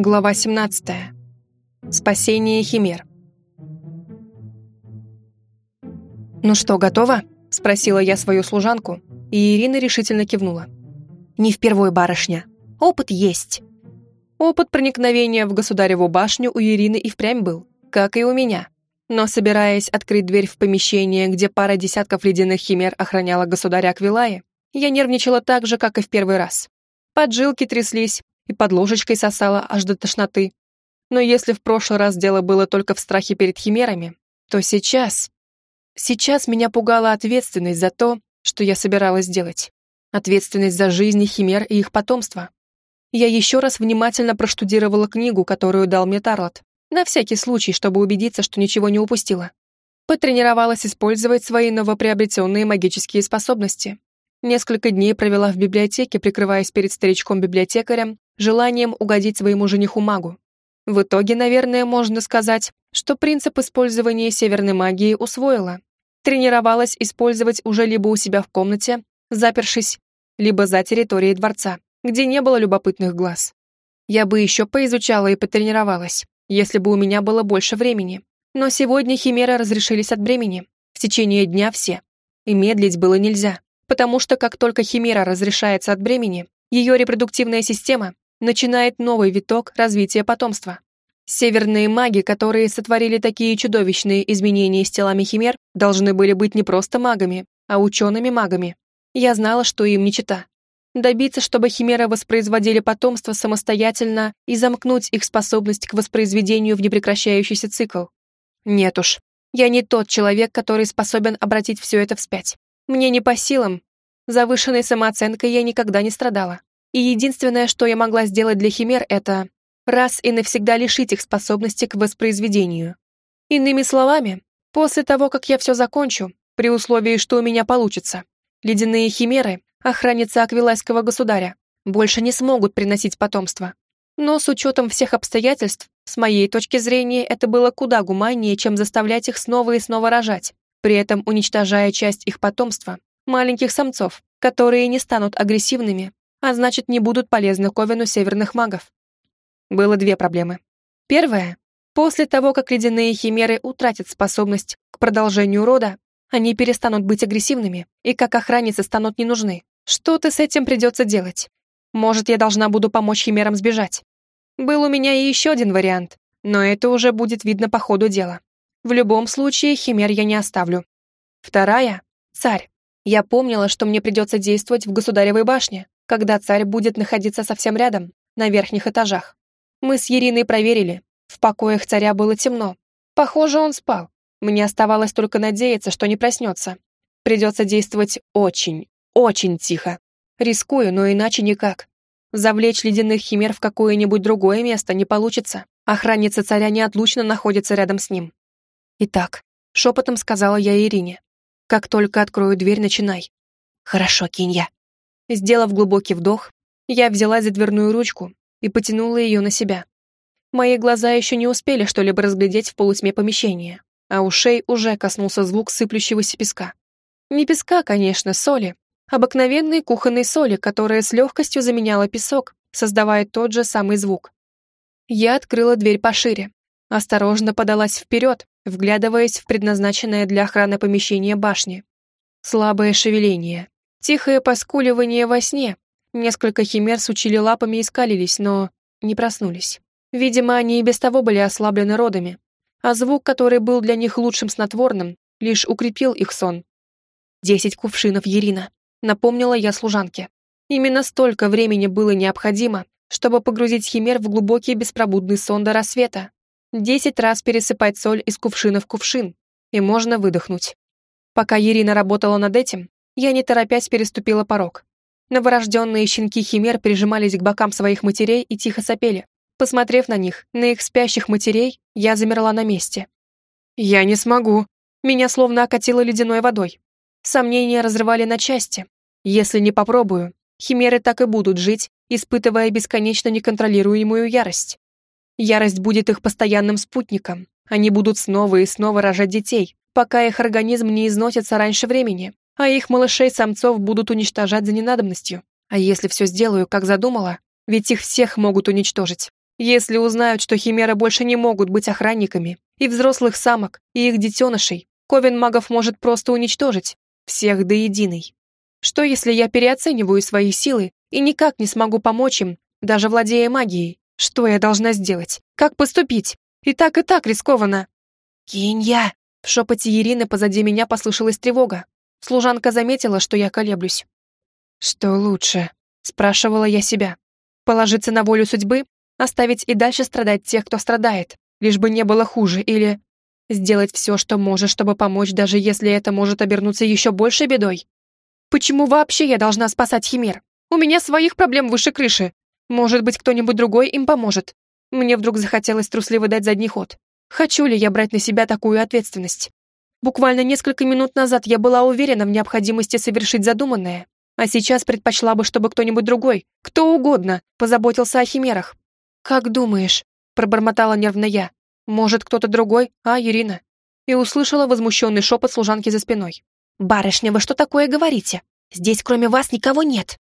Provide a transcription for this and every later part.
Глава 17. Спасение химер. «Ну что, готова?» — спросила я свою служанку, и Ирина решительно кивнула. «Не впервой, барышня. Опыт есть». Опыт проникновения в государеву башню у Ирины и впрямь был, как и у меня. Но собираясь открыть дверь в помещение, где пара десятков ледяных химер охраняла государя Аквилаи, я нервничала так же, как и в первый раз. Поджилки тряслись, и под ложечкой сосала аж до тошноты. Но если в прошлый раз дело было только в страхе перед химерами, то сейчас... Сейчас меня пугала ответственность за то, что я собиралась делать. Ответственность за жизни химер и их потомства. Я еще раз внимательно проштудировала книгу, которую дал мне Тарлот, на всякий случай, чтобы убедиться, что ничего не упустила. Потренировалась использовать свои новоприобретенные магические способности. Несколько дней провела в библиотеке, прикрываясь перед старичком-библиотекарем желанием угодить своему жениху-магу. В итоге, наверное, можно сказать, что принцип использования северной магии усвоила. Тренировалась использовать уже либо у себя в комнате, запершись, либо за территорией дворца, где не было любопытных глаз. Я бы еще поизучала и потренировалась, если бы у меня было больше времени. Но сегодня химеры разрешились от бремени, в течение дня все. И медлить было нельзя, потому что как только химера разрешается от бремени, ее репродуктивная система начинает новый виток развития потомства. Северные маги, которые сотворили такие чудовищные изменения с телами химер, должны были быть не просто магами, а учеными-магами. Я знала, что им не чита. Добиться, чтобы химеры воспроизводили потомство самостоятельно и замкнуть их способность к воспроизведению в непрекращающийся цикл. Нет уж, я не тот человек, который способен обратить все это вспять. Мне не по силам. Завышенной самооценкой я никогда не страдала. И единственное, что я могла сделать для химер, это раз и навсегда лишить их способности к воспроизведению. Иными словами, после того, как я все закончу, при условии, что у меня получится, ледяные химеры, охранницы Аквилайского государя, больше не смогут приносить потомство. Но с учетом всех обстоятельств, с моей точки зрения, это было куда гуманнее, чем заставлять их снова и снова рожать, при этом уничтожая часть их потомства, маленьких самцов, которые не станут агрессивными а значит, не будут полезны Ковину северных магов. Было две проблемы. Первая. После того, как ледяные химеры утратят способность к продолжению рода, они перестанут быть агрессивными и как охранницы станут не нужны. Что-то с этим придется делать. Может, я должна буду помочь химерам сбежать. Был у меня и еще один вариант, но это уже будет видно по ходу дела. В любом случае, химер я не оставлю. Вторая — царь. Я помнила, что мне придется действовать в государевой башне, когда царь будет находиться совсем рядом, на верхних этажах. Мы с Ириной проверили. В покоях царя было темно. Похоже, он спал. Мне оставалось только надеяться, что не проснется. Придется действовать очень, очень тихо. Рискую, но иначе никак. Завлечь ледяных химер в какое-нибудь другое место не получится. Охранница царя неотлучно находится рядом с ним. Итак, шепотом сказала я Ирине. Как только открою дверь, начинай. Хорошо, Кинья. Сделав глубокий вдох, я взяла за дверную ручку и потянула ее на себя. Мои глаза еще не успели что-либо разглядеть в полутьме помещения, а ушей уже коснулся звук сыплющегося песка. Не песка, конечно, соли. Обыкновенной кухонной соли, которая с легкостью заменяла песок, создавая тот же самый звук. Я открыла дверь пошире, осторожно подалась вперед, вглядываясь в предназначенное для охраны помещение башни. Слабое шевеление, Тихое поскуливание во сне. Несколько химер сучили лапами и скалились, но не проснулись. Видимо, они и без того были ослаблены родами. А звук, который был для них лучшим снотворным, лишь укрепил их сон. «Десять кувшинов, Ирина», — напомнила я служанке. Именно столько времени было необходимо, чтобы погрузить химер в глубокий беспробудный сон до рассвета. Десять раз пересыпать соль из кувшина в кувшин, и можно выдохнуть. Пока Ирина работала над этим, я не торопясь переступила порог. Новорожденные щенки химер прижимались к бокам своих матерей и тихо сопели. Посмотрев на них, на их спящих матерей, я замерла на месте. «Я не смогу». Меня словно окатило ледяной водой. Сомнения разрывали на части. Если не попробую, химеры так и будут жить, испытывая бесконечно неконтролируемую ярость. Ярость будет их постоянным спутником. Они будут снова и снова рожать детей, пока их организм не износится раньше времени, а их малышей-самцов будут уничтожать за ненадобностью. А если все сделаю, как задумала, ведь их всех могут уничтожить. Если узнают, что химеры больше не могут быть охранниками, и взрослых самок, и их детенышей, Ковен магов может просто уничтожить. Всех до единой. Что, если я переоцениваю свои силы и никак не смогу помочь им, даже владея магией? Что я должна сделать? Как поступить? И так, и так рискованно. «Кинья!» В шепоте Ирины позади меня послышалась тревога. Служанка заметила, что я колеблюсь. «Что лучше?» — спрашивала я себя. «Положиться на волю судьбы? Оставить и дальше страдать тех, кто страдает, лишь бы не было хуже, или...» Сделать все, что можешь, чтобы помочь, даже если это может обернуться еще большей бедой? Почему вообще я должна спасать Химер? У меня своих проблем выше крыши. Может быть, кто-нибудь другой им поможет. Мне вдруг захотелось трусливо дать задний ход. Хочу ли я брать на себя такую ответственность? Буквально несколько минут назад я была уверена в необходимости совершить задуманное, а сейчас предпочла бы, чтобы кто-нибудь другой, кто угодно, позаботился о химерах. «Как думаешь?» — пробормотала нервно я. «Может, кто-то другой, а, Ирина?» И услышала возмущенный шепот служанки за спиной. «Барышня, вы что такое говорите? Здесь кроме вас никого нет!»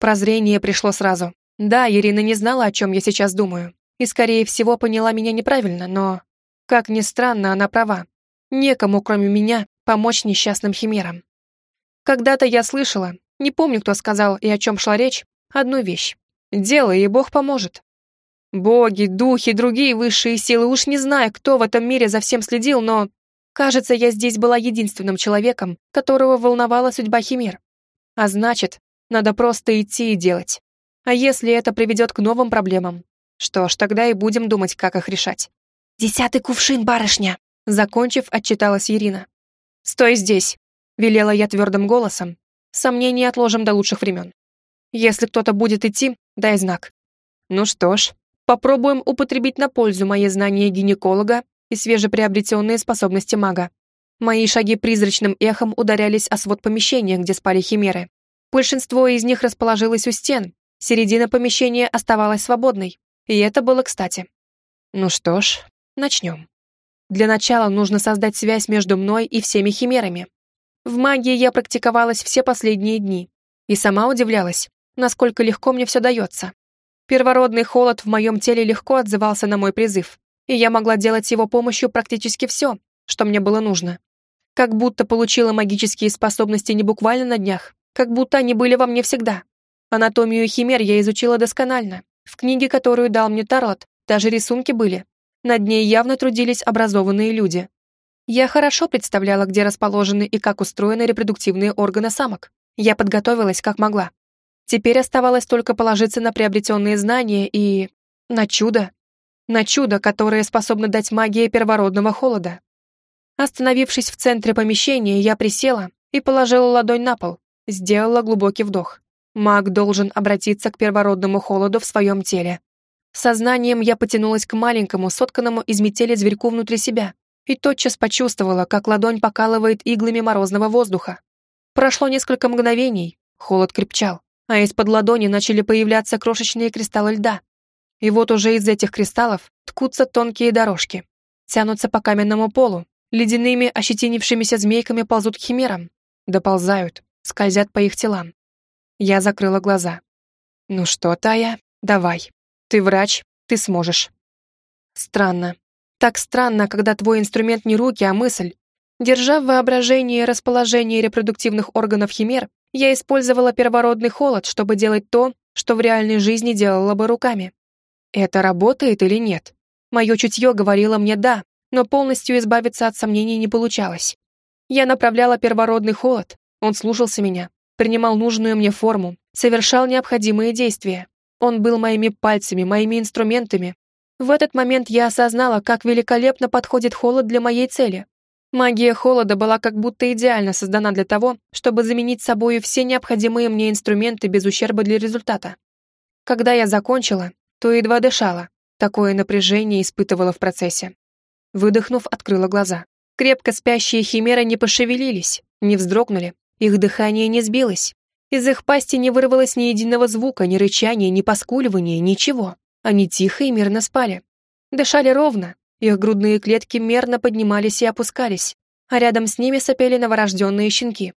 Прозрение пришло сразу. Да, Ирина не знала, о чем я сейчас думаю, и, скорее всего, поняла меня неправильно, но... Как ни странно, она права. Некому, кроме меня, помочь несчастным химерам. Когда-то я слышала, не помню, кто сказал и о чем шла речь, одну вещь. Делай, и Бог поможет. Боги, духи, другие высшие силы, уж не знаю, кто в этом мире за всем следил, но... Кажется, я здесь была единственным человеком, которого волновала судьба химер. А значит, надо просто идти и делать. А если это приведет к новым проблемам? Что ж, тогда и будем думать, как их решать. «Десятый кувшин, барышня!» Закончив, отчиталась Ирина. «Стой здесь!» — велела я твердым голосом. Сомнения отложим до лучших времен. Если кто-то будет идти, дай знак. Ну что ж, попробуем употребить на пользу мои знания гинеколога и свежеприобретенные способности мага. Мои шаги призрачным эхом ударялись о свод помещения, где спали химеры. Большинство из них расположилось у стен, середина помещения оставалась свободной, и это было кстати. Ну что ж, начнем. Для начала нужно создать связь между мной и всеми химерами. В магии я практиковалась все последние дни и сама удивлялась, насколько легко мне все дается. Первородный холод в моем теле легко отзывался на мой призыв, и я могла делать его помощью практически все, что мне было нужно. Как будто получила магические способности не буквально на днях, как будто они были во мне всегда. Анатомию химер я изучила досконально. В книге, которую дал мне Тарлот, даже рисунки были. Над ней явно трудились образованные люди. Я хорошо представляла, где расположены и как устроены репродуктивные органы самок. Я подготовилась как могла. Теперь оставалось только положиться на приобретенные знания и... на чудо. На чудо, которое способно дать магия первородного холода. Остановившись в центре помещения, я присела и положила ладонь на пол, сделала глубокий вдох. Маг должен обратиться к первородному холоду в своем теле. Сознанием я потянулась к маленькому, сотканному из метели зверьку внутри себя и тотчас почувствовала, как ладонь покалывает иглами морозного воздуха. Прошло несколько мгновений, холод крепчал, а из-под ладони начали появляться крошечные кристаллы льда. И вот уже из этих кристаллов ткутся тонкие дорожки, тянутся по каменному полу, ледяными ощетинившимися змейками ползут к химерам, доползают, скользят по их телам. Я закрыла глаза. «Ну что, Тая, давай. Ты врач, ты сможешь. Странно. Так странно, когда твой инструмент не руки, а мысль. Держа в воображении расположение репродуктивных органов химер, я использовала первородный холод, чтобы делать то, что в реальной жизни делала бы руками. Это работает или нет? Мое чутье говорило мне «да», но полностью избавиться от сомнений не получалось. Я направляла первородный холод, он слушался меня, принимал нужную мне форму, совершал необходимые действия. Он был моими пальцами, моими инструментами. В этот момент я осознала, как великолепно подходит холод для моей цели. Магия холода была как будто идеально создана для того, чтобы заменить собою все необходимые мне инструменты без ущерба для результата. Когда я закончила, то едва дышала, такое напряжение испытывала в процессе. Выдохнув, открыла глаза. Крепко спящие химеры не пошевелились, не вздрогнули, их дыхание не сбилось. Из их пасти не вырвалось ни единого звука, ни рычания, ни поскуливания, ничего. Они тихо и мирно спали. Дышали ровно, их грудные клетки мерно поднимались и опускались, а рядом с ними сопели новорожденные щенки.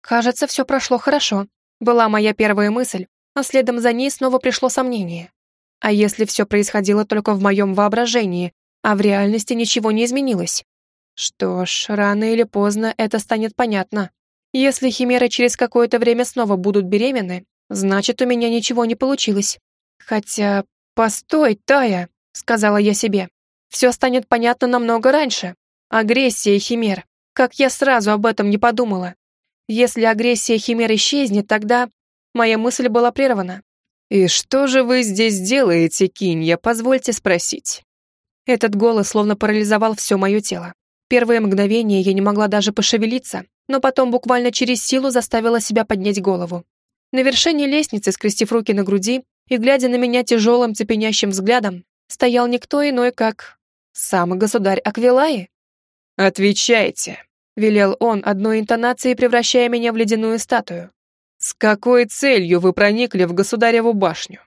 Кажется, все прошло хорошо. Была моя первая мысль, а следом за ней снова пришло сомнение. А если все происходило только в моем воображении, а в реальности ничего не изменилось? Что ж, рано или поздно это станет понятно. Если химеры через какое-то время снова будут беременны, значит, у меня ничего не получилось. Хотя, постой, Тая, сказала я себе. Все станет понятно намного раньше. Агрессия химер. Как я сразу об этом не подумала. Если агрессия химер исчезнет, тогда... Моя мысль была прервана. «И что же вы здесь делаете, Кинья, позвольте спросить?» Этот голос словно парализовал все мое тело. Первые мгновения я не могла даже пошевелиться, но потом буквально через силу заставила себя поднять голову. На вершине лестницы, скрестив руки на груди и глядя на меня тяжелым цепенящим взглядом, стоял никто иной, как... сам государь Аквилаи. «Отвечайте», — велел он одной интонацией, превращая меня в ледяную статую. «С какой целью вы проникли в государеву башню?»